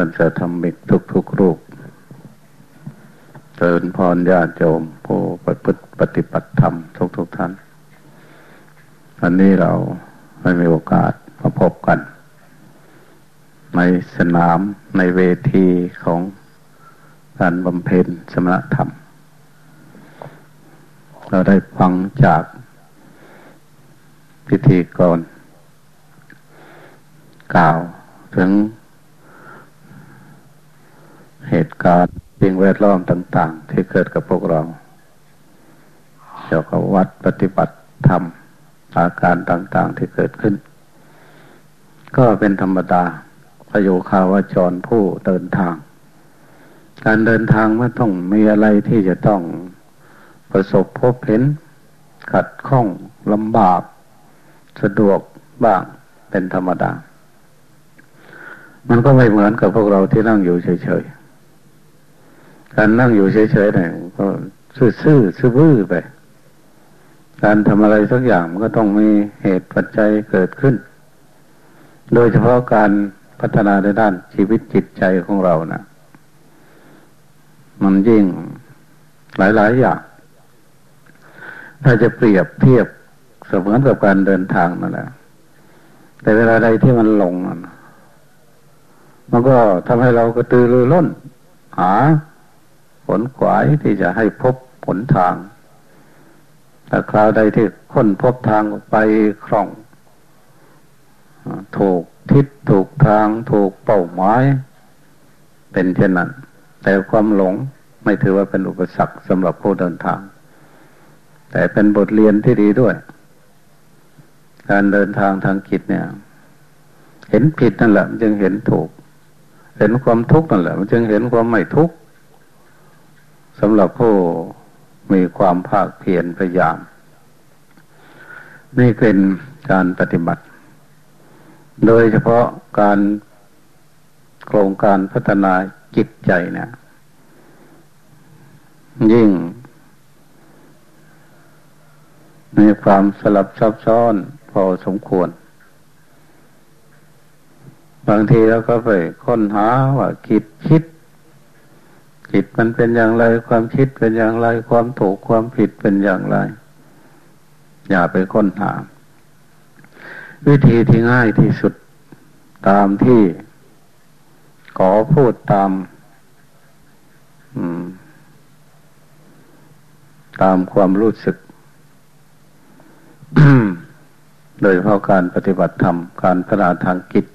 พื่อนสธรรมิกทุกทุกรูปเติญพรญาติโยมผู้ปฏิปฏิบัติธรรมทุกทุกท่าน วันนี้เราไม่มีโอกาสมาพบกัน ในสนามในเวทีของการบำเพ็ญสมณธรรม เราได้ฟังจากพิธีกรกล่าวถึง เหตุการณ์สิ่งแวดล้อมต่าง ๆ ที่เกิดกับพวกเราเกี่ยวกับวัดปฏิบัติธรรมอาการต่างๆที่เกิดขึ้น ก็เป็นธรรมดาพโยคาวจรผู้เดินทาง การเดินทางมันต้องมีอะไรที่จะต้องประสบพบเห็น ขัดข้องลำบากสะดวกบ้างเป็นธรรมดา มันก็ไม่เหมือนกับพวกเราที่นั่งอยู่เฉยๆ การนั่งอยู่เฉยๆเนี่ยก็ซื่อซื่อซื่อบื้อไป การทำอะไรสักอย่างมันก็ต้องมีเหตุปัจจัยเกิดขึ้น โดยเฉพาะการพัฒนาในด้านชีวิตจิตใจของเรานะมันยิ่งหลายๆอย่าง ถ้าจะเปรียบเทียบเสมือนกับการเดินทางนั่นแหละแต่เวลาใดที่มันลงมันก็ทำให้เรากระตือรือร้น หา ผลขวายที่จะให้พบผลทางแต่คราวใดที่ค้นพบทางไปคล่อง ถูกทิศถูกทางถูกเป้าหมายเป็นเช่นนั้น แต่ความหลงไม่ถือว่าเป็นอุปสรรคสำหรับผู้เดินทาง แต่เป็นบทเรียนที่ดีด้วย การเดินทางทางจิตเนี่ย เห็นผิดนั่นแหละมันจึงเห็นถูก เห็นความทุกข์นั่นแหละมันจึงเห็นความไม่ทุกข์ สำหรับผู้มีความภาคเพียรพยายาม นี่เป็นการปฏิบัติ โดยเฉพาะการโครงการพัฒนาจิตใจเนี่ยยิ่ง มีความสลับซับซ้อนพอสมควร บางทีเราก็ไปค้นหาว่าคิดคิด จิตมันเป็นอย่างไร ความคิดเป็นอย่างไร ความถูกความผิดเป็นอย่างไร อย่าไปค้นหา วิธีที่ง่ายที่สุดตามที่ขอพูดตามตามความรู้สึก โดยเพราะการปฏิบัติธรรม การพัฒนาทางกิจ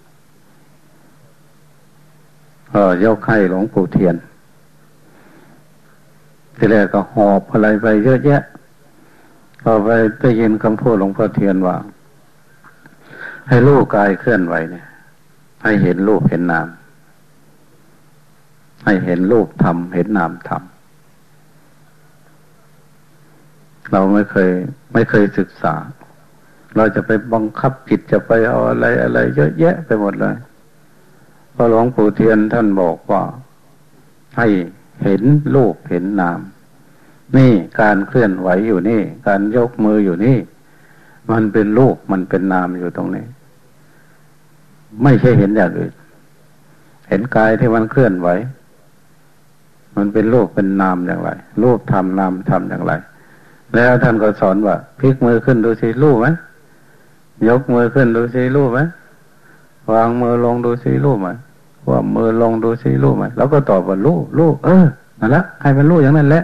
ก็ยกให้หลวงปู่เทียน ทีแรกก็หอบอะไรไปเยอะแยะพอไปได้ยินคำพูดหลวงพ่อเทียนว่า ให้ลูกกายเคลื่อนไหวเนี่ย ให้เห็นรูปเห็นนาม ให้เห็นรูปทำเห็นนามทำเราไม่เคย ไม่เคยศึกษา เราจะไปบังคับจิตจะไปเอาอะไรอะไร เยอะแยะไปหมดเลยพอหลวงปู่เทียนท่านบอกว่าให้ เห็นรูปเห็นนาม นี่การเคลื่อนไหวอยู่นี่ การยกมืออยู่นี่ มันเป็นรูปมันเป็นนามอยู่ตรงนี้ ไม่ใช่เห็นอย่างอื่น เห็นกายที่มันเคลื่อนไหว มันเป็นรูปเป็นนามอย่างไรรูปทำนามทำอย่างไร แล้วท่านก็สอนว่าพลิกมือขึ้นดูสิรูปไหมยกมือขึ้นดูสิรูปไหมวางมือลงดูสิรูปไหม ว่ามือลงดูซิรู้ไหมเราก็ตอบว่ารู้รู้เออนั่นละให้มันรู้อย่างนั้นแหละ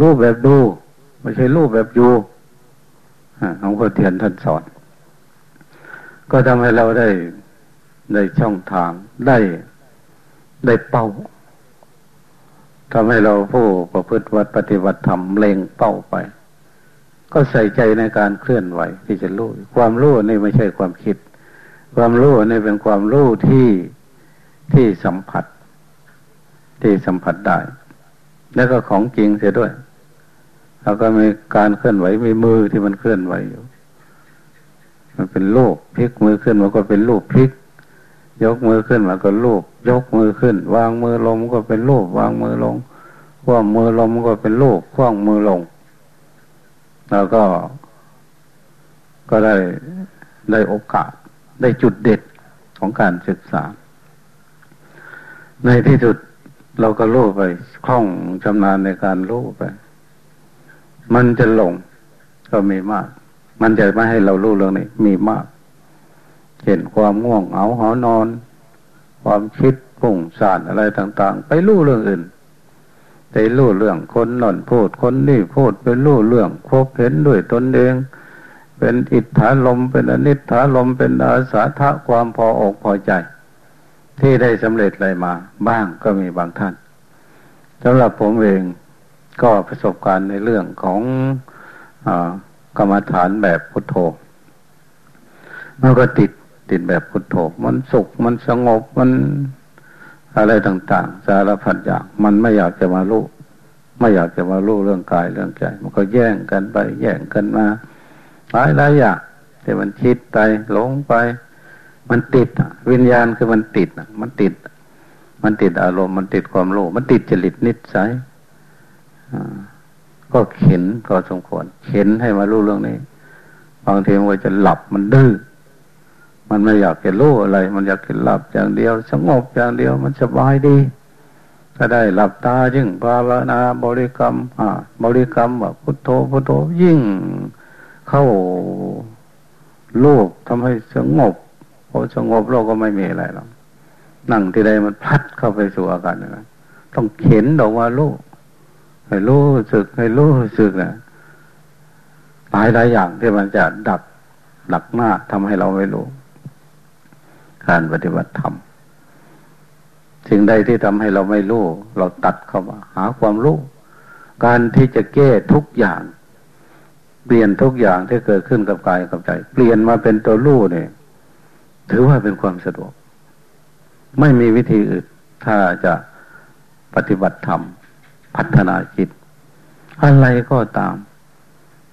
รู้แบบดู ไม่ใช่รู้แบบอยู่หลวงพ่อเทียนท่านสอน ก็ทำให้เราได้ได้ช่องทางได้ได้เป้าทำให้เราผู้ประพฤติวัดปฏิบัติธรรมเล็งเป้าไป ก็ใส่ใจในการเคลื่อนไหวที่จะรู้ ความรู้นี่ไม่ใช่ความคิด ความรู้นี่เป็นความรู้ที่ ที่สัมผัส ที่สัมผัสได้ แล้วก็ของจริงเสียด้วย แล้วก็มีการเคลื่อนไหวมีมือที่มันเคลื่อนไหวอยู่ มันเป็นรูปพลิกมือขึ้นมันก็เป็นรูปพลิก ยกมือขึ้นมันก็รูปยกมือขึ้น วางมือลงมันก็เป็นรูปวางมือลงคว่ำมือลงมันก็เป็นรูปคว่ำมือลง แล้วก็ ก็ได้ได้โอกาสได้จุดเด็ดของการศึกษา ในที่สุดเราก็รู้ไปคล่องชำนาญในการรู้ไป มันจะหลงก็มีมาก มันจะไม่ให้เรารู้เรื่องนี้มีมาก เห็นความง่วงเหงาหอนอน ความคิดปุ่งสานอะไรต่าง ๆ ไปรู้เรื่องอื่นไปรู้เรื่องคนหน่อนพูดคนนี่พูดไปรู้เรื่องพบเห็นด้วยตนเอง เป็นอิทธาลมเป็นอนิจฐาลมเป็นอาสาทะความพออกพอใจ ที่ได้สำเร็จอะไรมา บ้างก็มีบางท่านสำหรับผมเองก็ประสบการณ์ในเรื่องของอกรรมฐานแบบพุทโธมันก็ติดติดแบบพุทโธมันสุขมันสงบมันอะไรต่าง ๆ สารพัดอย่างมันไม่อยากจะมารู้ไม่อยากจะมารู้เรื่องกายเรื่องใจ มันก็แย่งกันไป แย่งกันมาหลายหลายอย่างที่มันคิดไปหลงไป มันติดวิญญาณคือมันติดมันติด มันติดอารมณ์มันติดความรู้มันติดจริตนิสัยก็เข็นก็สมควรเข็นให้มารู้เรื่องนี้บางทีมันจะหลับมันดื้อมันไม่อยากจะรู้อะไร มันอยากจะหลับอย่างเดียว สงบอย่างเดียว มันสบายดีก็ได้หลับตายิ่งภาวนาบริกรรม อ่า บริกรรมแบบพุทโธพุทโธยิ่งเข้าโลกทำให้สงบ อสงบโลกก็ไม่มีอะไรหรอกนั่งที่ใดมันพัดเข้าไปสู่อาการนั้นต้องเข็นออกว่าลูกให้รู้สึกให้รู้สึกนะหลายหลายอย่างที่มันจะดักดักหน้าทำให้เราไม่รู้การปฏิบัติธรรมสิ่งใดที่ทำให้เราไม่รู้เราตัดเข้ามาหาความรู้การที่จะแก้ทุกอย่าง เปลี่ยนทุกอย่างที่เกิดขึ้นกับกายกับใจ เปลี่ยนมาเป็นตัวรู้เนี่ย ถือว่าเป็นความสะดวก ไม่มีวิธีอื่น ถ้าจะปฏิบัติธรรม พัฒนาจิต อะไรก็ตาม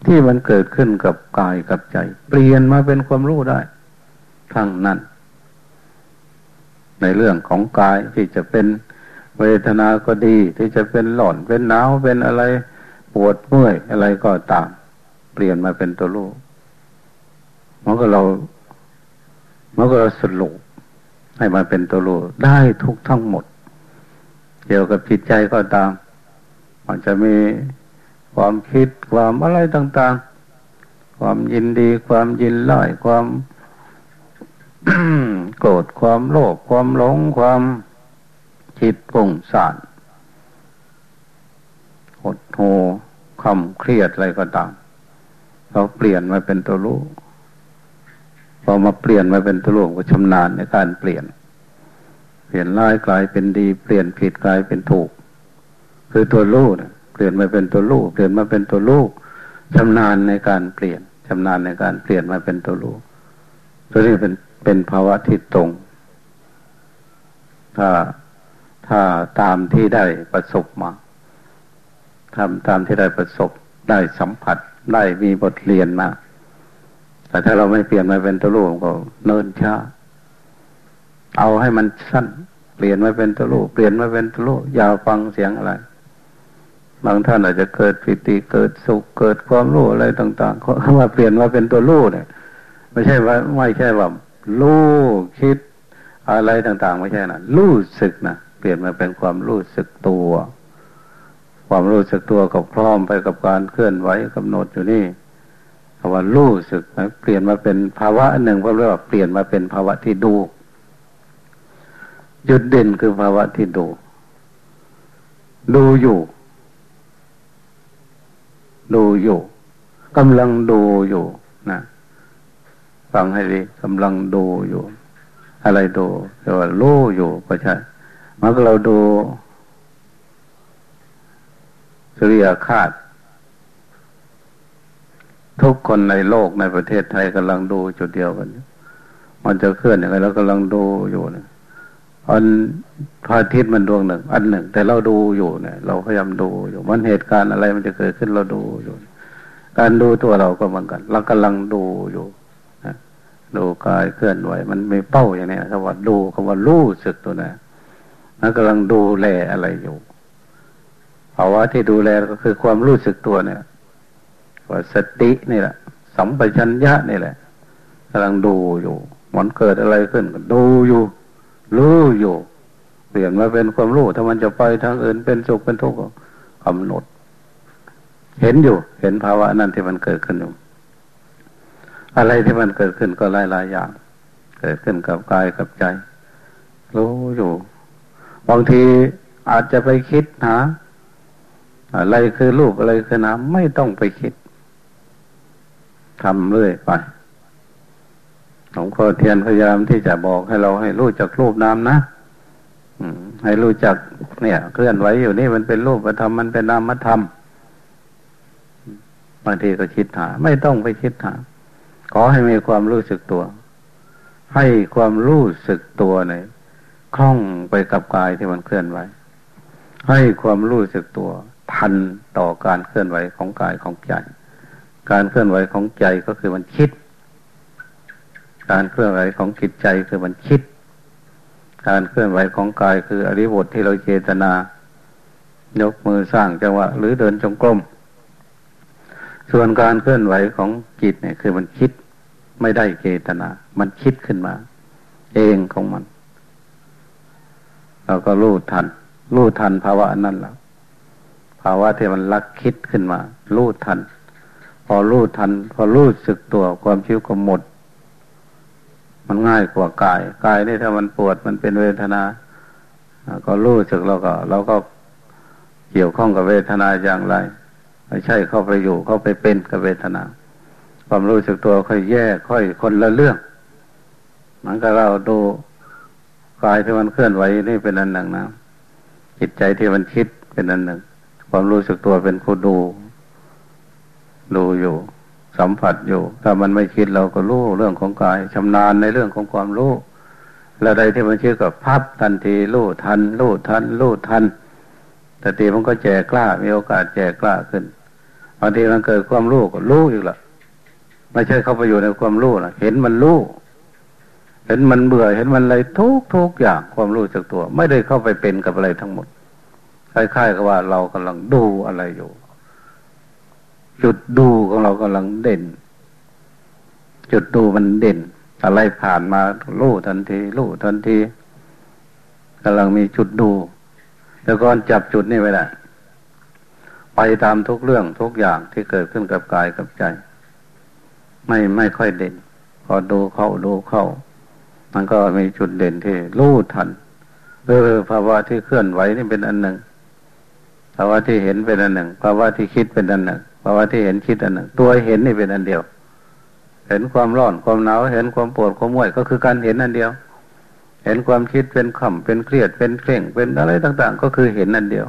ที่มันเกิดขึ้นกับกายกับใจ เปลี่ยนมาเป็นความรู้ได้ ทั้งนั้น ในเรื่องของกายที่จะเป็นเวทนาก็ดี ที่จะเป็นหล่อนเป็นหนาวเป็นอะไรปวดเมื่อยอะไรก็ตาม เปลี่ยนมาเป็นตัวรู้มันก็เรา มันก็สรุปให้มาเป็นตัวรู้ได้ทุกทั้งหมด เกี่ยวกับจิตใจก็ตาม มันจะมีความคิดความอะไรต่าง ๆ ความยินดี ความยินไล่ความโกรธความโลภความหลงความคิดปุ่งสานหดโหคำเครียดอะไรก็ตาม เราเปลี่ยนมาเป็นตัวรู้ พอมาเปลี่ยนมาเป็นตัวรู้ก็ชำนาญในการเปลี่ยน เปลี่ยนร้ายกลายเป็นดี เปลี่ยนผิดกลายเป็นถูก คือตัวรู้นะเปลี่ยนมาเป็นตัวรู้เปลี่ยนมาเป็นตัวรู้ชำนาญในการเปลี่ยนชำนาญในการเปลี่ยนมาเป็นตัวรู้ตัวนี้เป็นเป็นภาวะที่ตรง ถ้าถ้าตามที่ได้ประสบมาทำตามที่ได้ประสบได้สัมผัสได้มีบทเรียนมา แต่ถ้าเราไม่เปลี่ยนมาเป็นตัวลูกก็เนินช้า เอาให้มันสั้น เปลี่ยนมาเป็นตัวลูกเปลี่ยนมาเป็นตัวลูกยาฟังเสียงอะไร บางท่านอาจจะเกิดปิติเกิดสุขเกิดความรู้อะไรต่างๆเขามาเปลี่ยนมาเป็นตัวลูกเนี่ย ไม่ใช่ว่าไม่ใช่ว่ารู้คิดอะไรต่างๆ ไม่ใช่นะรู้สึกนะเปลี่ยนมาเป็นความรู้สึกตัว ความรู้สึกตัวกับพร้อมไปกับการเคลื่อนไหวกำหนดอยู่นี่ คำว่ารู้สึกนะเปลี่ยนมาเป็นภาวะหนึ่งก็เรียกว่าเปลี่ยนมาเป็นภาวะที่ดูจุดเด่นคือภาวะที่ดู ดูอยู่ ดูอยู่กำลังดูอยู่นะฟังให้ดีกำลังดูอยู่ อะไรดูเรียกว่ารู้อยู่ก็ใช่มันก็เราดูสุริยคาต ทุกคนในโลกในประเทศไทยกำลังดูจุดเดียวกัน มันจะเคลื่อนอย่างไรเรากำลังดูอยู่เนี่ยอันพระอาทิตย์มันดวงหนึ่ง อันหนึ่ง แต่เราดูอยู่เนี่ย เราพยายามดูอยู่ มันเหตุการณ์อะไรมันจะเกิดขึ้นเราดูอยู่ การดูตัวเราก็เหมือนกัน เรากำลังดูอยู่ดูกายเคลื่อนไหวมันไม่เป้าอย่างนี้คำว่าดูคำว่ารู้สึกตัวนั้นนันกำลังดูแลอะไรอยู่ภาวะที่ดูแลก็คือความรู้สึกตัวเนี่ย ว่าสตินี่แหละ สัมปชัญญะนี่แหละกำลังดูอยู่ มันเกิดอะไรขึ้นก็ดูอยู่ รู้อยู่ เปลี่ยนมาเป็นความรู้ ถ้ามันจะไปทางอื่นเป็นสุขเป็นทุกข์กำหนด เห็นอยู่ เห็นภาวะนั้นที่มันเกิดขึ้นอยู่ อะไรที่มันเกิดขึ้นก็หลายหลายอย่าง เกิดขึ้นกับกายกับใจ รู้อยู่ บางทีอาจจะไปคิดหาอะไรคือรูปอะไรคือน้ำไม่ต้องไปคิด ทำเรื่อยไปหลวงพ่อเทียนพยายามที่จะบอกให้เราให้รู้จักรูปน้ำนะให้รู้จักเนี่ย เคลื่อนไหวอยู่นี่มันเป็นรูปธรรมมันเป็นนามธรรมบางทีก็คิดหา ไม่ต้องไปคิดหา ขอให้มีความรู้สึกตัว ให้ความรู้สึกตัวเนี่ยคล่องไปกับกายที่มันเคลื่อนไหวให้ความรู้สึกตัว ทันต่อการเคลื่อนไหวของกายของใจ การเคลื่อนไหวของใจก็คือมันคิด การเคลื่อนไหวของจิตใจคือมันคิด การเคลื่อนไหวของกายคืออริบทที่เราเจตนา ยกมือสร้างจังหวะหรือเดินจงกรม ส่วนการเคลื่อนไหวของจิตเนี่ยคือมันคิดไม่ได้เจตนา มันคิดขึ้นมา เองของมัน เราก็รู้ทัน รู้ทันภาวะนั้นแล้วภาวะที่มันลักคิดขึ้นมา รู้ทัน พอรู้ทัน พอรู้สึกตัวความชิวก็หมด มันง่ายกว่ากายกายนี่ถ้ามันปวดมันเป็นเวทนา ก็รู้สึกเราก็เราก็เกี่ยวข้องกับเวทนาอย่างไรไม่ใช่เข้าไปอยู่เข้าไปเป็นกับเวทนา ความรู้สึกตัวค่อยแยกค่อยคนละเรื่องมันก็เราดูกายที่มันเคลื่อนไหวนี่เป็นอันหนึ่งนะจิตใจที่มันคิดเป็นอันหนึ่ง ความรู้สึกตัวเป็นผู้ดู ดูอยู่ สัมผัสอยู่ ถ้ามันไม่คิดเราก็รู้เรื่องของกายชำนาญในเรื่องของความรู้แล้วใดที่มันคิดก็พับทันทีรู้ทันรู้ทันรู้ทันแต่ทีมันก็แจกล้า มีโอกาสแจกล้าขึ้นบางทีมันเกิดความรู้ก็รู้อีกละไม่ใช่เข้าไปอยู่ในความรู้นะเห็นมันรู้เห็นมันเบื่อเห็นมันอะไรทุกทุกอย่างความรู้จากตัว ไม่ได้เข้าไปเป็นกับอะไรทั้งหมดคล้ายๆกับว่าเรากำลังดูอะไรอยู่ จุดดูของเรากำลังเด่น จุดดูมันเด่น อะไรผ่านมาลู่ทันทีลู่ทันทีกำลังมีจุดดู แล้วก็จับจุดนี้ไว้ได้ไปตามทุกเรื่องทุกอย่างที่เกิดขึ้นกับกายกับใจ ไม่ไม่ค่อยเด่น พอดูเข้าดูเข้า มันก็มีจุดเด่นที่รู้ทันเออภาวะที่เคลื่อนไหวนี่เป็นอันหนึ่งภาวะที่เห็นเป็นอันหนึ่งภาวะที่คิดเป็นอันหนึ่ง ภาวะที่เห็นคิดอันหนึ่งตัวเห็นนี่เป็นอันเดียว เห็นความร้อนความหนาวเห็นความปวดความม่วยก็คือการเห็นอันเดียว เห็นความคิดเป็นขำเป็นเครียดเป็นเคร่งเป็นอะไรต่าง ๆ ก็คือเห็นอันเดียว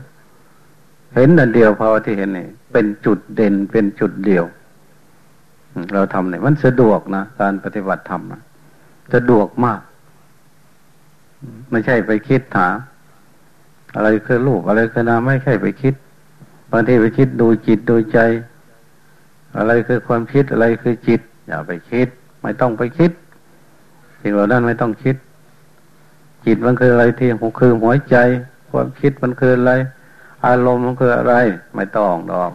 เห็นอันเดียวภาวะที่เห็นนี่เป็นจุดเด่นเป็นจุดเดียว เราทำเนี่ยมันสะดวกนะการปฏิบัติธรรมสะดวกมาก ไม่ใช่ไปคิดถาอะไรคือรูปอะไรคือนามไม่ใช่ไปคิด บางทีไปคิดดูจิตดูใจ อะไรคือความคิดอะไรคือจิต อย่าไปคิด ไม่ต้องไปคิดสิ่งเหล่านั้นไม่ต้องคิด จิตมันคืออะไรที่หัวคือหัวใจ ความคิดมันคืออะไร อารมณ์มันคืออะไร ไม่ต้องดอก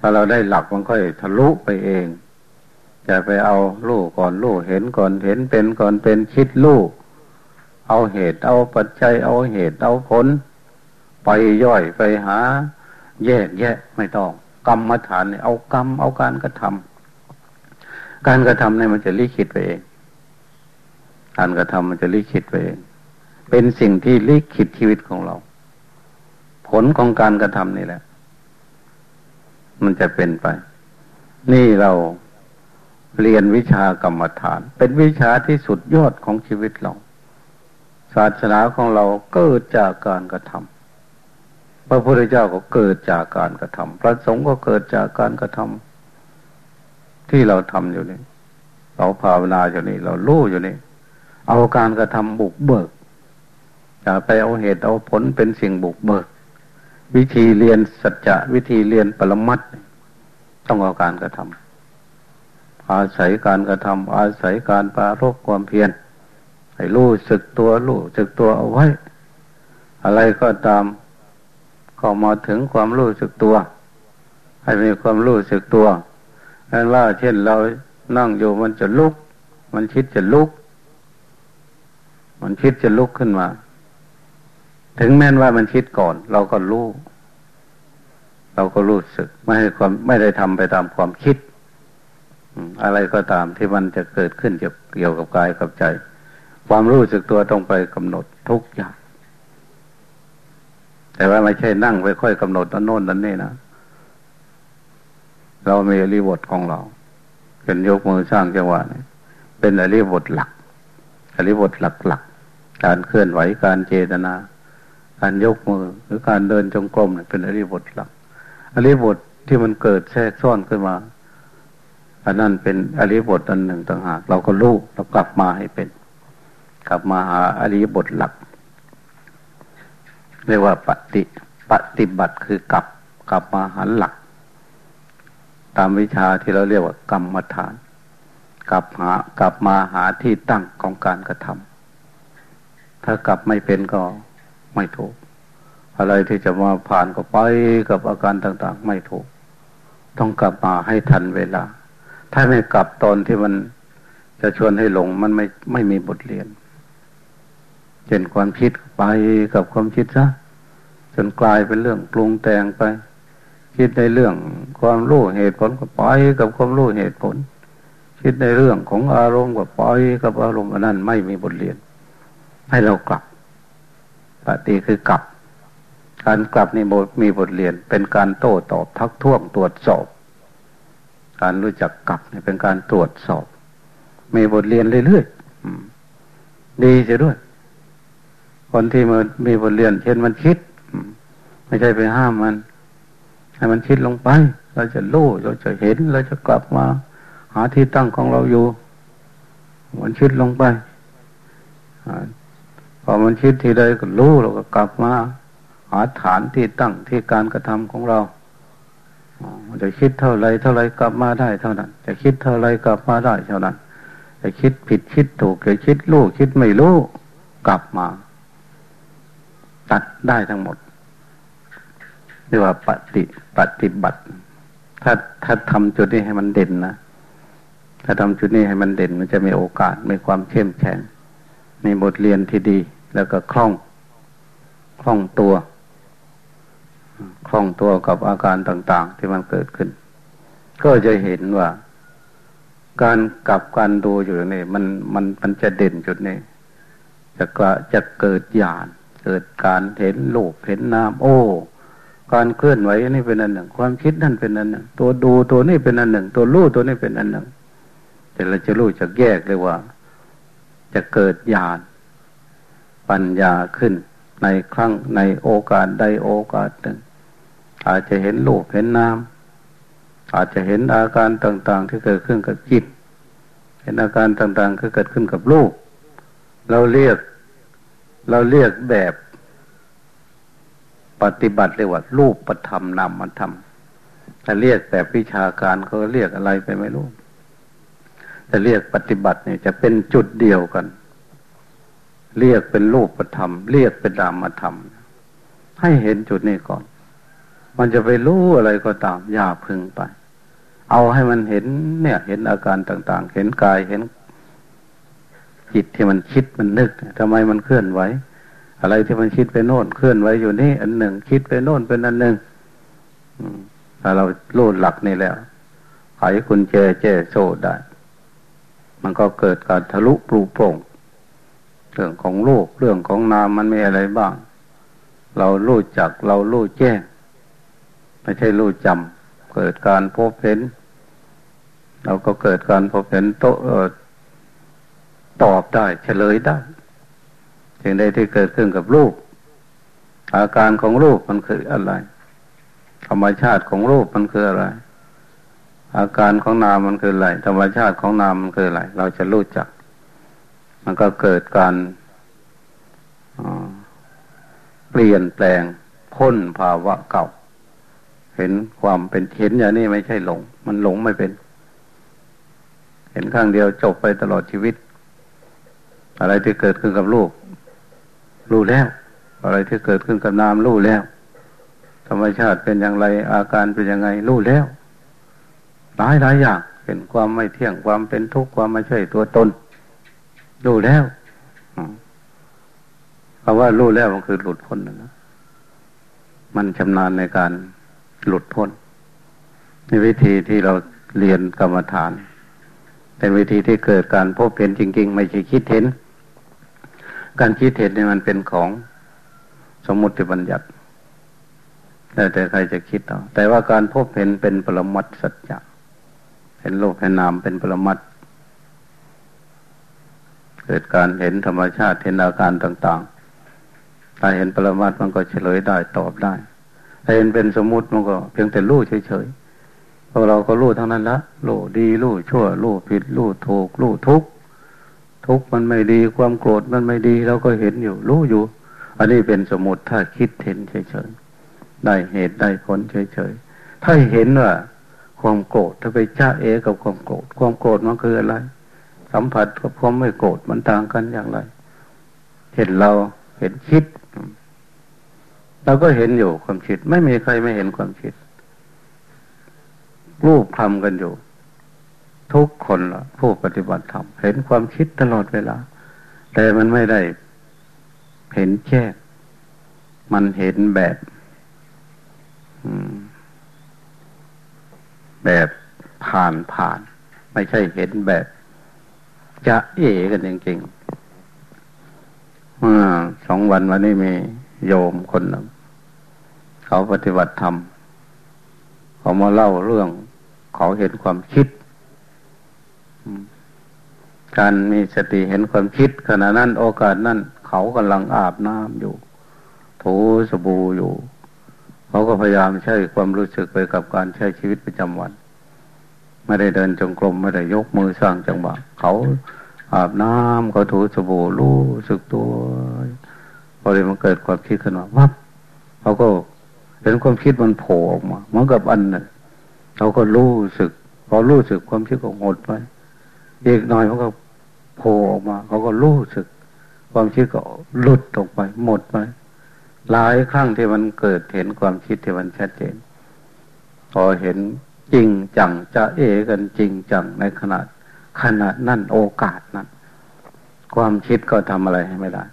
ถ้าเราได้หลักมันค่อยทะลุไปเองจะไปเอาลูกก่อนลูกเห็นก่อนเห็นเป็นก่อนเป็นคิดลูก เอาเหตุเอาปัจจัยเอาเหตุเอาผล ไปย่อยไปหา แยกแยะไม่ต้อง กรรมฐานเนี่ยเอากรรมเอาการกระทำการกระทำเนี่ยมันจะลิขิตไปเอง การกระทำมันจะลิขิตไปเอง เป็นสิ่งที่ลิขิตชีวิตของเรา ผลของการกระทำนี่แหละ มันจะเป็นไป นี่เราเรียนวิชากรรมฐาน เป็นวิชาที่สุดยอดของชีวิตเรา ศาสนาของเราเกิดจากการกระทำ พระพุทธเจ้าก็เกิดจากการกระทำพระสงฆ์ก็เกิดจากการกระทำที่เราทำอยู่นี่เราภาวนาอยู่นี่เรารู้อยู่นี่เอาการกระทำบุกเบิกอย่าไปเอาเหตุเอาผลเป็นสิ่งบุกเบิก วิธีเรียนสัจจะวิธีเรียนปรมัตต้องเอาการกระทำอาศัยการกระทำอาศัยการปรารบความเพียรให้รู้สึกตัวรู้สึกตัวเอาไว้ อะไรก็ตาม เข้ามาถึงความรู้สึกตัว ให้มีความรู้สึกตัวนั่นว่าเช่นเรานั่งอยู่มันจะลุก มันคิดจะลุก มันคิดจะลุกขึ้นมา ถึงแม้นว่ามันคิดก่อน เราก็รู้ เราก็รู้สึก ไม่ให้ความไม่ได้ทำไปตามความคิดอะไรก็ตามที่มันจะเกิดขึ้นเกี่ยวกับกายกับใจ ความรู้สึกตัวต้องไปกำหนดทุกอย่าง แต่ว่าไม่ใช่นั่งไปค่อยกำหนดนั่นโน่นนั่นนี่นะ เรามีอริบทของเรา เป็นยกมือสร้างจังหวะเป็นอริบทหลักอริบทหลักๆการเคลื่อนไหวการเจตนา การยกมือหรือการเดินจงกรมเป็นอริบทหลักอริบทที่มันเกิดแทรกซ้อนขึ้นมาอันนั้นเป็นอริบทอันหนึ่งต่างหากเราก็รู้เรากลับมาให้เป็น กลับมาหาอริบทหลัก เรียกว่าปฏิปฏิบัติคือกลับกลับมาหาหลัก ตามวิชาที่เราเรียกว่ากรรมฐาน กลับหากลับมาหาที่ตั้งของการกระทำถ้ากลับไม่เป็นก็ไม่ถูก อะไรที่จะมาผ่านก็ไปกับอาการต่างๆ ไม่ถูก ต้องกลับมาให้ทันเวลา ถ้าไม่กลับตอนที่มันจะชวนให้หลงมันไม่ไม่มีบทเรียน เช่นความคิดไปกับความคิดซะจนกลายเป็นเรื่องปรุงแต่งไป คิดในเรื่องความรู้เหตุผลก็ไปกับความรู้เหตุผล คิดในเรื่องของอารมณ์ก็ไปกับอารมณ์อันนั้นไม่มีบทเรียน ให้เรากลับปฏิคือกลับ การกลับนี่มีบทเรียน เป็นการโต้ตอบทักท้วงตรวจสอบ การรู้จักกลับเป็นการตรวจสอบ มีบทเรียนเรื่อยๆดีเสียด้วย คนที่มันมีบทเรียน เช่นมันคิด ไม่ใช่ไปห้ามมัน ให้มันคิดลงไป เราจะรู้เราจะเห็นเราจะกลับมา หาที่ตั้งของเราอยู่ มันคิดลงไปพอมันคิดทีใดก็รู้เราก็กลับมา หาฐานที่ตั้งที่การกระทำของเราจะคิดเท่าไรเท่าไรกลับมาได้เท่านั้น จะคิดเท่าไรกลับมาได้เท่านั้น จะคิดผิดคิดถูกจะคิดรู้คิดไม่รู้กลับมา ตัดได้ทั้งหมดเรียกว่าปฏิปฏิบัติ ถ้าถ้าทำจุดนี้ให้มันเด่นนะถ้าทำจุดนี้ให้มันเด่น มันจะมีโอกาสมีความเข้มแข็งมีบทเรียนที่ดี แล้วก็คล่อง คล่องตัว คล่องตัวกับอาการต่าง ๆ ที่มันเกิดขึ้น ก็จะเห็นว่า การกลับการดูอยู่นี่มันมันมันจะเด่นจุดนี้จะกะจะเกิดญาณ เกิดการเห็นรูปเห็นนามโอ้ การเคลื่อนไหวนี่เป็นอันหนึ่ง ความคิดนั่นเป็นอันหนึ่ง ตัวดูตัวนี้เป็นอันหนึ่ง ตัวรู้ตัวนี้เป็นอันหนึ่ง แต่เราจะรู้จะแยกเลยว่า จะเกิดญาณปัญญาขึ้นในครั้งในโอกาสใดโอกาสหนึ่ง อาจจะเห็นรูปเห็นนามอาจจะเห็นอาการต่าง ๆ ที่เกิดขึ้นกับจิต เห็นอาการต่างๆที่เกิดขึ้นกับรูปเราเรียก เราเรียกแบบปฏิบัติเรียกว่า รูปประธรรมนามธรรมถ้าเรียกแบบวิชาการเขาเรียกอะไรไปไม่รู้แต่เรียกปฏิบัติเนี่ยจะเป็นจุดเดียวกัน เรียกเป็นรูปประธรรม เรียกเป็นนามธรรม ให้เห็นจุดนี้ก่อน มันจะไปรู้อะไรก็ตามอย่าพึงไป เอาให้มันเห็นเนี่ย เห็นอาการต่าง ๆ เห็นกายเห็น จิตที่มันคิดมันนึกทำไมมันเคลื่อนไหว อะไรที่มันคิดไปโน่นเคลื่อนไหวอยู่นี่อันหนึ่ง คิดไปโน่นเป็นอันหนึ่งถ้าเราโลดหลักนี่แล้วไขคุณเจเจโซได้ มันก็เกิดการทะลุปลุกโปร่งเรื่องของรูปเรื่องของนามมันมีอะไรบ้าง เรารู้จักเรารู้แจ้งไม่ใช่รู้จำเกิดการพบเห็นเราก็เกิดการพบเห็นโต ตอบได้เฉลยได้สิ่งใดที่เกิดขึ้นกับรูป อาการของรูปมันคืออะไร ธรรมชาติของรูปมันคืออะไร อาการของนามมันคืออะไร ธรรมชาติของนามมันคืออะไร เราจะรู้จัก มันก็เกิดการเปลี่ยนแปลงพ้นภาวะเก่า เห็นความเป็นเห็นอย่างนี้ไม่ใช่หลง มันหลงไม่เป็น เห็นข้างเดียวจบไปตลอดชีวิต อะไรที่เกิดขึ้นกับลูกรู้แล้ว อะไรที่เกิดขึ้นกับนามรู้แล้ว ธรรมชาติเป็นอย่างไรอาการเป็นยังไงรู้แล้วหลายหลายอย่างเป็นความไม่เที่ยงความเป็นทุกข์ความไม่ใช่ตัวตนดูแล้วเพราะว่ารู้แล้วมันคือหลุดพ้นนะมันชำนาญในการหลุดพ้นในวิธีที่เราเรียนกรรมฐาน เป็นวิธีที่เกิดการพบเห็นจริง ๆ ไม่ใช่คิดเห็น การคิดเห็นนี่มันเป็นของสมมติบัญญัติแต่แต่ใครจะคิดเอาแต่ว่าการพบเห็นเป็นปรมัตสัจจะเห็นโลกเห็นนามเป็นปรมัตเกิดการเห็นธรรมชาติเห็นอาการต่างๆถ้าเห็นปรมัตมันก็เฉลยได้ตอบได้ถ้าเห็นเป็นสมมติมันก็เพียงแต่รู้เฉยๆพวกเราก็รู้ทั้งนั้นละรู้ดีรู้ชั่วรู้ผิดรู้ถูกรู้ทุก ทุกมันไม่ดีความโกรธมันไม่ดีเราก็เห็นอยู่ รู้อยู่ อันนี้เป็นสมมติถ้าคิดเห็นเฉยๆได้เหตุได้ผลเฉยๆถ้าเห็นว่าความโกรธถ้าไปจ้าเอกับความโกรธความโกรธมันคืออะไร สัมผัสกับความไม่โกรธมันต่างกันอย่างไร เห็นเราเห็นคิด เราก็เห็นอยู่ความคิด ไม่มีใครไม่เห็นความคิดรูปทำกันอยู่ ทุกคนละผู้ปฏิบัติธรรมเห็นความคิดตลอดเวลา แต่มันไม่ได้เห็นแค่มันเห็นแบบแบบผ่านผ่าน ไม่ใช่เห็นแบบ จะเอกันจริงๆเมื่อสองวันวันนี้มีโยมคนหนึ่งเขาปฏิบัติธรรมเขามาเล่าเรื่อง เขาเห็นความคิด การมีสติเห็นความคิด ขณะนั้นโอกาสนั้นเขากำลังอาบน้ำอยู่ ถูสบู่อยู่ เขาก็พยายามใช้ความรู้สึกไปกับการใช้ชีวิตประจำวัน ไม่ได้เดินจงกรมไม่ได้ยกมือสร้างจังหวะเขาอาบน้ำเขาถูสบู่รู้สึกตัวพอเลยมันเกิดความคิดขึ้นมาวับเขาก็เห็นความคิดมันโผล่ออกมาเหมือนกับอันนั้นเขาก็รู้สึกพอรู้สึกความคิดก็หมดไปอีกหน่อยมันก็ โผล่ออกมา เขาก็รู้สึก ความคิดก็หลุดออกไป หมดไปหลายครั้งที่มันเกิดเห็นความคิดที่มันชัดเจน พอเห็นจริงจังจะเอกันจริงจังในขณะขณะนั่นโอกาสนั้นความคิดก็ทำอะไรให้ไม่ได้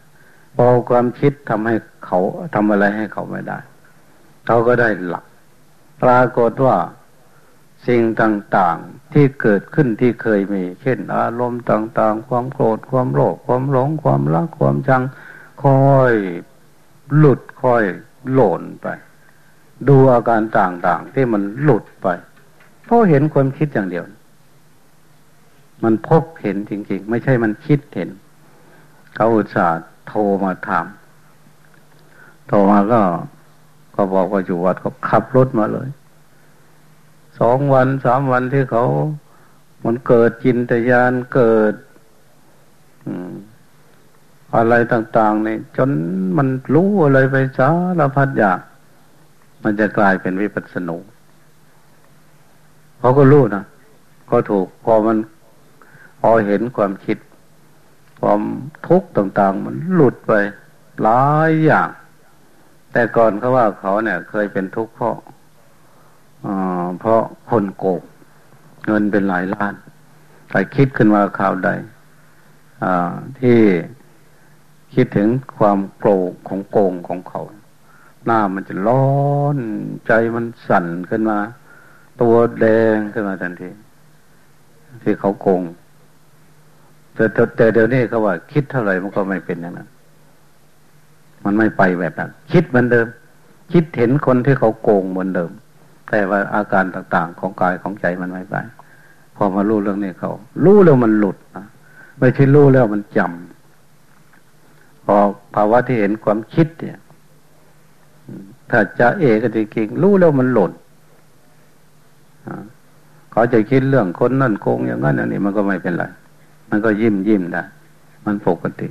พอความคิดทำให้เขาทำอะไรให้เขาไม่ได้ เขาก็ได้หลัก ปรากฏว่า สิ่งต่างๆที่เกิดขึ้นที่เคยมี เช่น อารมณ์ต่างๆ ความโกรธความโลภความหลงความรักความชังค่อยหลุดค่อยหล่นไป ดูอาการต่างๆ ที่มันหลุดไป เพราะเห็นความคิดอย่างเดียว มันพบเห็นจริง ๆ ไม่ใช่มันคิดเห็น เขาอุตส่าห์โทรมาถามโทรมาก็ ก็บอกว่าอยู่วัดเขาขับรถมาเลย สองวันสามวันที่เขา มันเกิดจินตยานเกิดอะไรต่างๆเนี่ยจนมันรู้อะไรไปสารพัดอย่างมันจะกลายเป็นวิปัสสนูเขาก็รู้นะก็ถูกพอมันพอเห็นความคิด ความทุกข์ต่างๆ มันหลุดไปหลายอย่าง แต่ก่อนเขาว่าเขาเนี่ย เคยเป็นทุกข์เพราะ เพราะคนโกงเงินเป็นหลายล้านแต่คิดขึ้นมาข่าวใดที่คิดถึงความโกรธของโกงของเขา หน้ามันจะร้อนใจมันสั่นขึ้นมา ตัวแดงขึ้นมาทันที ที่เขาโกงแต่แต่เดี๋ยวนี้เขาว่า คิดเท่าไหร่มันก็ไม่เป็นอย่างนั้นมันไม่ไปแบบนั้นคิดเหมือนเดิม คิดเห็นคนที่เขาโกงเหมือนเดิม แต่ว่าอาการต่างๆ ของกายของใจมันไม่ไป พอมารู้เรื่องนี้เขา รู้แล้วมันหลุดนะไม่ใช่รู้แล้วมันจำพอภาวะที่เห็นความคิดเนี่ย ถ้าจะเอกจริงๆรู้แล้วมันหล่นเขาจะคิดเรื่องคนนั่นโกงอย่างนั้นอย่างนี้มันก็ไม่เป็นไร มันก็ยิ้มยิ้มได้ มันปกติ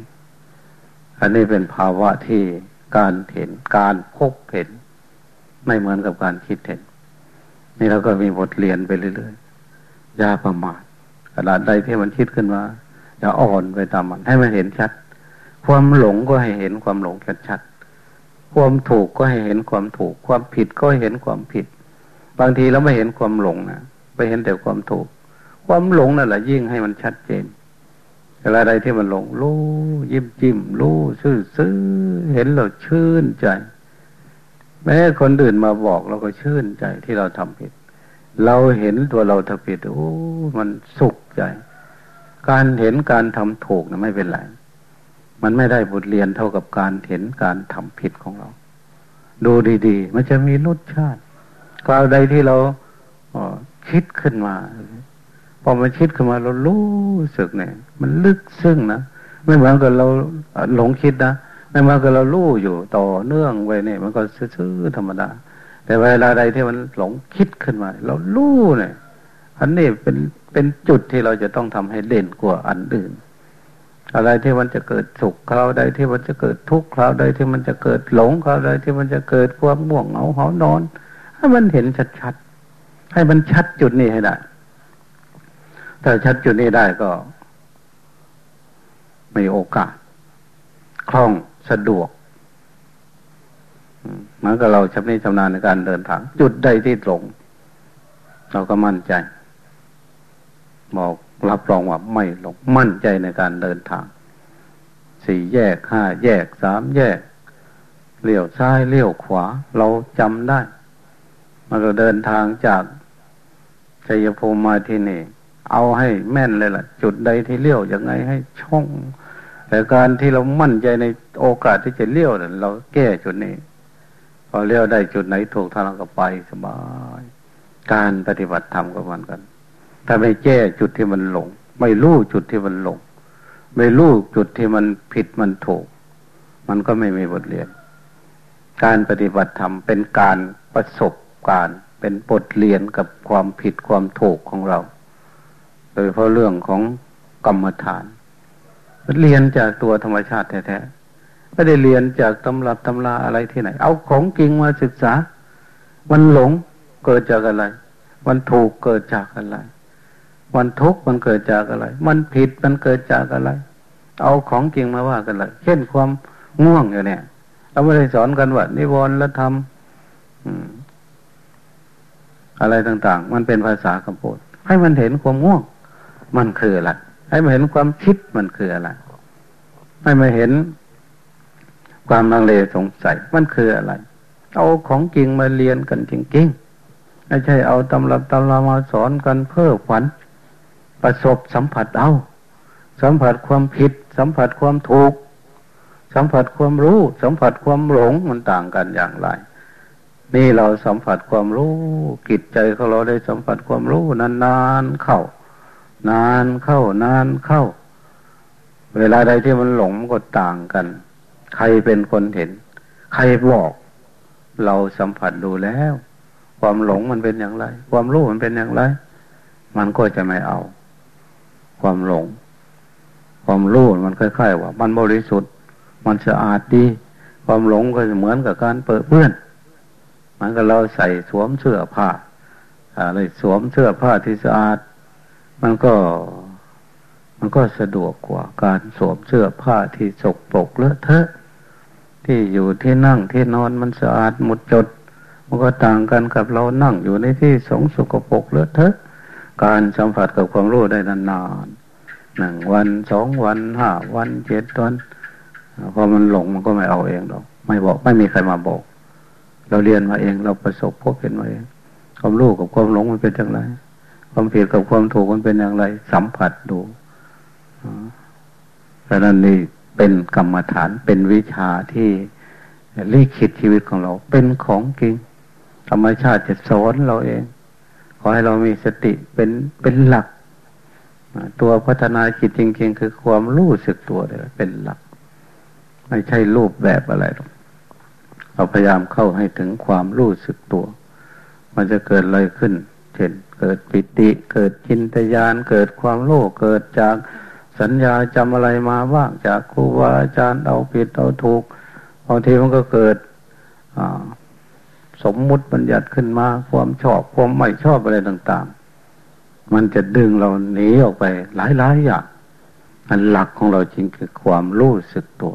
อันนี้เป็นภาวะที่การเห็นการพบเห็น ไม่เหมือนกับการคิดเห็น นี่เราก็มีบทเรียนไปเรื่อยๆอย่าประมาทขนาดใดที่มันคิดขึ้นมาอย่าอ่อนไปตามมัน ให้มันเห็นชัด ความหลงก็ให้เห็นความหลงชัดๆความถูกก็ให้เห็นความถูก ความผิดก็ให้เห็นความผิด บางทีเราไม่เห็นความหลงนะไปเห็นแต่ความถูก ความหลงนั่นแหละยิ่งให้มันชัดเจนเวลาใดที่มันหลงรู้ยิ้มจิ้มรู้ซื่อซื้อเห็นเราชื่นใจ แม้คนอื่นมาบอกเราก็ชื่นใจที่เราทำผิด เราเห็นตัวเราทำผิดโอ้มันสุขใจ การเห็นการทำถูกนะไม่เป็นไรมันไม่ได้บทเรียนเท่ากับการเห็นการทำผิดของเรา ดูดีๆ มันจะมีรสชาติคราวใดที่เราคิดขึ้นมา พอมันคิดขึ้นมาเรารู้สึกเนี่ย มันลึกซึ้งนะไม่เหมือนกับเราหลงคิดนะ ไม่เมือนกับเรารู้อยู่ต่อเนื่องไว้เนี่ย มันก็ซื่อธรรมดา แต่เวลาใดที่มันหลงคิดขึ้นมา เรารู้เนี่ยอันนี้เป็นเป็นจุดที่เราจะต้องทำให้เด่นกว่าอันอื่น อะไรที่มันจะเกิดสุขคราวใดที่มันจะเกิดทุกข์คราวใดที่มันจะเกิดหลงคราวใดที่มันจะเกิดความม่วงเหงาหอนอน ให้มันเห็นชัดๆให้มันชัดจุดนี้ให้ได้ถ้าชัดจุดนี้ได้ก็ มีโอกาสคล่อง สะดวกเหมือนกับเราชำนิชำนาญในการเดินทาง จุดใดที่ตรง เราก็มั่นใจ บอกรับรองว่าไม่หลงมั่นใจในการเดินทาง สี่แยกห้าแยกสามแยกเลี้ยวซ้ายเลี้ยวขวา เราจำได้ มันก็เดินทางจากชัยภูมิมาที่นี่ เอาให้แม่นเลยล่ะ จุดใดที่เลี้ยวยังไงให้ช่อง แต่การที่เรามั่นใจในโอกาสที่จะเลี้ยวเนี่ยเราแก้จุดนี้ พอเลี้ยวได้จุดไหนถูกทางเราก็ไปสบาย การปฏิบัติธรรมก็เหมือนกัน ถ้าไม่แก้จุดที่มันหลง ไม่รู้จุดที่มันหลง ไม่รู้จุดที่มันผิดมันถูก มันก็ไม่มีบทเรียน การปฏิบัติธรรมเป็นการประสบการณ์เป็นบทเรียนกับความผิดความถูกของเรา โดยเพราะเรื่องของกรรมฐาน เรียนจากตัวธรรมชาติแท้ๆไม่ได้เรียนจากตำรับตำราอะไรที่ไหน เอาของจริงมาศึกษา มันหลงเกิดจากอะไร มันถูกเกิดจากอะไร มันทุกข์มันเกิดจากอะไร มันผิดมันเกิดจากอะไร เอาของจริงมาว่ากันเลยเช่นความง่วงอยู่เนี่ยเราไม่ได้สอนกันว่านิวรณ์และธรรมอะไรต่าง ๆ มันเป็นภาษาคำพูดให้มันเห็นความง่วง มันคืออะไร ให้มาเห็นความคิดมันคืออะไร ให้มาเห็นความลังเลสงสัยมันคืออะไร เอาของจริงมาเรียนกันจริงๆไม่ใช่เอาตำรับตำรามาสอนกันเพ้อฝัน ประสบสัมผัสเอา สัมผัสความผิด สัมผัสความถูก สัมผัสความรู้ สัมผัสความหลงมันต่างกันอย่างไร นี่เราสัมผัสความรู้กิจใจของเราได้สัมผัสความรู้นานๆเข้า นานเข้านานเข้า เวลาใดที่มันหลงก็ต่างกัน ใครเป็นคนเห็น ใครบอก เราสัมผัสดูแล้ว ความหลงมันเป็นอย่างไร ความรู้มันเป็นอย่างไร มันก็จะไม่เอา ความหลง ความรู้มันคล้ายๆว่า มันบริสุทธิ์ มันสะอาดดี ความหลงก็เหมือนกับการเปิดเปื้อนมันก็เราใส่สวมเสื้อผ้าอะไรสวมเสื้อผ้าที่สะอาด มันก็ มันก็สะดวกกว่าการสวมเสื้อผ้าที่สกปรกเลอะเทอะ ที่อยู่ที่นั่งที่นอนมันสะอาดหมดจด มันก็ต่างกันกับเรานั่งอยู่ในที่สงสกปรกเลอะเทอะ การสัมผัสกับความรู้ได้นานๆหนึ่งวันสองวันห้าวันเจ็ดวันพอมันหลงมันก็ไม่เอาเองหรอกไม่บอกไม่มีใครมาบอก เราเรียนมาเองเราประสบพบเห็นมาเองความรู้กับความหลงมันเป็นอย่างไร ความผิดกับความถูกมันเป็นอย่างไร สัมผัสดูดังนั้นนี่เป็นกรรมฐานเป็นวิชาที่ลิขิตชีวิตของเราเป็นของจริง ธรรมชาติจะสอนเราเอง ขอให้เรามีสติเป็นเป็นหลัก ตัวพัฒนาจิตจริงๆ คือความรู้สึกตัวเลยเป็นหลัก ไม่ใช่รูปแบบอะไรหรอกเราพยายามเข้าให้ถึงความรู้สึกตัว มันจะเกิดอะไรขึ้น เช่นเกิดปิติ เกิดจินตยาน เกิดความโลภเกิดจากสัญญาจำอะไรมาบ้างจากครูบาอาจารย์เอาผิดเอาถูกบางทีมันก็เกิดสมมุติบัญญัติขึ้นมา ความชอบความไม่ชอบอะไรต่าง ๆ มันจะดึงเราหนีออกไป หลายๆอย่างอันหลักของเราจริงคือความรู้สึกตัว